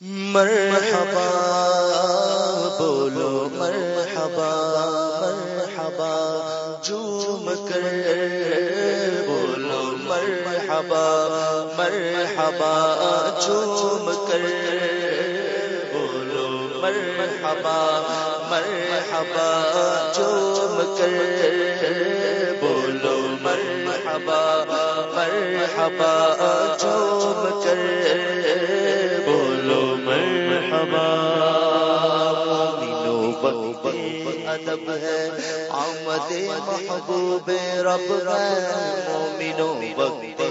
مرحبا، بولو مرحبا مرحبا جوم کر بولو مرحبا مرحبا جوم کر بولو مرحبا مرحبا جوم کر بولو مرحبا مرحبا جوم کر ادب ہے۔ آمد محبوب رب مومنو وقت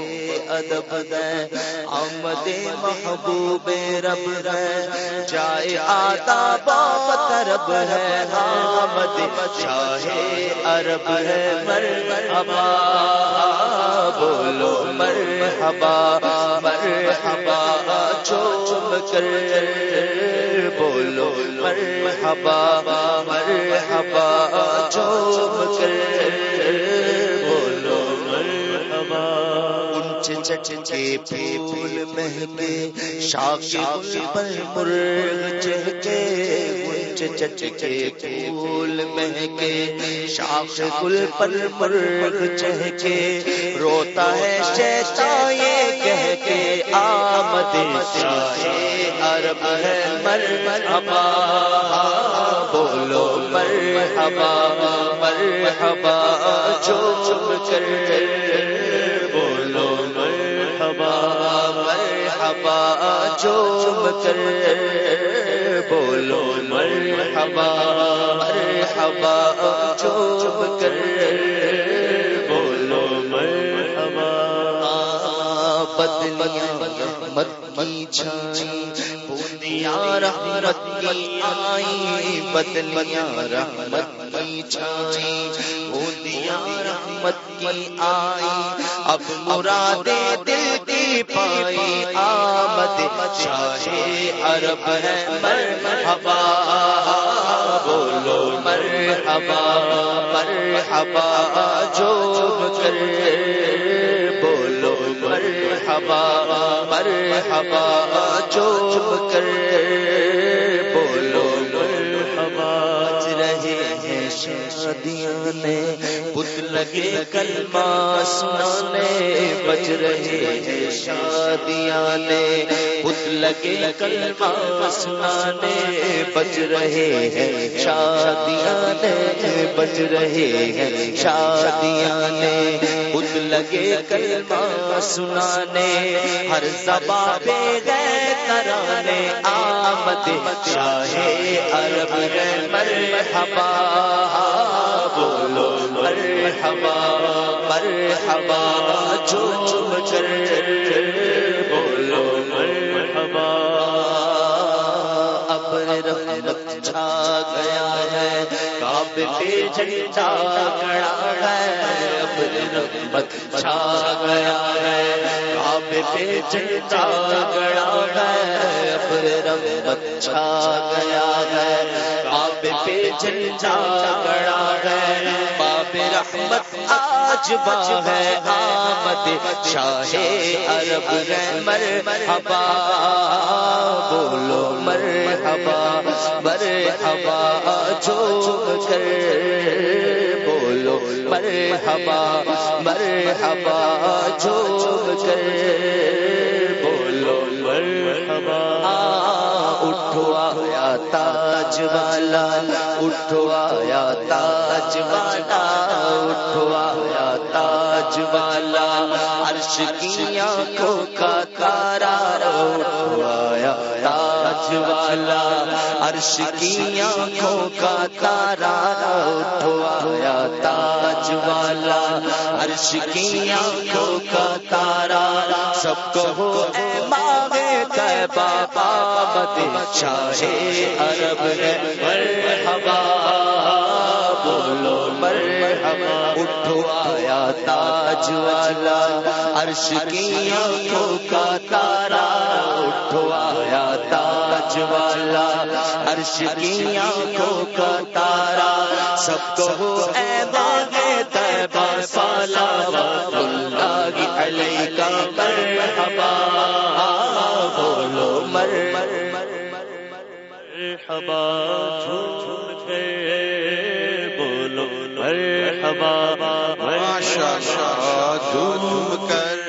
ادب ہے۔ آمد محبوب رب ہے جائے آتا بات رب ہے۔ آمد شاہ عرب ہے۔ مرحبا، بولو مرحبا مرحبا۔ چوم کر بولو، مرحبا مرحبا چوم کر بولو کے پھول مہنگے شاخ پر مرغ چہکے۔ انچ چچ کے پھول مہنگے شاخ گل پر مرغ چہکے۔ روتا ہے شیطان یہ کہہ کے، آمد شاہ عرب ہے، مرحبا، بولو مرحبا مرحبا چوم کر بولو مرحبا مرحبا چوم کر بولو مرحبا مرحبا چوم کر بدلیاں مت کی چھائی بوندیاں رحمت کی آئی بدلیاں، رحمت کی چھائی بوندیاں رحمت کی آئی اب مرادے دل کی پائی آمد، شاہ عرب ہے مرحبا، بولو مرحبا مرحبا، جو کر مرحبا مرحبا چوب کر شادیاں نے بت لگے کلمہ سنانے بج رہے ہیں شادیاں نے بت لگے کلمہ سنانے بج رہے ہیں شادیاں نے بج رہے ہیں شادیاں نے بت لگے کلمہ سنانے ہر زبان پہ گئے ترانے آمد، شاہ عرب ہے مرحبا، بولو مرحبا مرحبا چوم کر بولو مرحبا۔ اب رحمت چھا گیا ہے کعب پہ جھنڈا کڑا ہے، اب رحمت چھا گیا ہے۔ پہ جھنڈا کڑا ہے، اب رحمت چھا گیا ہے۔ کعب پہ جھنڈا کڑا ہے، باب رحمت آج با ہے۔ آمد شاہ عرب مرحبا، بولو مرحبا مرحبا چوم کر بولو مرحبا مرحبا چوم کر بولو، مرحبا، اٹھو، آیا تاج والا، اٹھو، آیا تاج والا، اٹھو، آیا تاج والا، عرش کی آنکھوں کا تارا، اٹھو، آیا تاج والا، عرش کی آنکھوں کا تارا، اٹھو، آیا تاج والا، عرش کی آنکھوں کا تارا سب کو اے ماں بابا مد شاہ عرب ہے مرحبا، بولو مرحبا، اٹھو آیا تاج والا، عرش کی آنکھوں کا تارا، اٹھو آیا تاج والا، عرش کی آنکھوں کا تارا، سب کو اے باغے تیبا سالا مرحبا جھوم کر بولو مرحبا ماشاء اللہ جھوم کر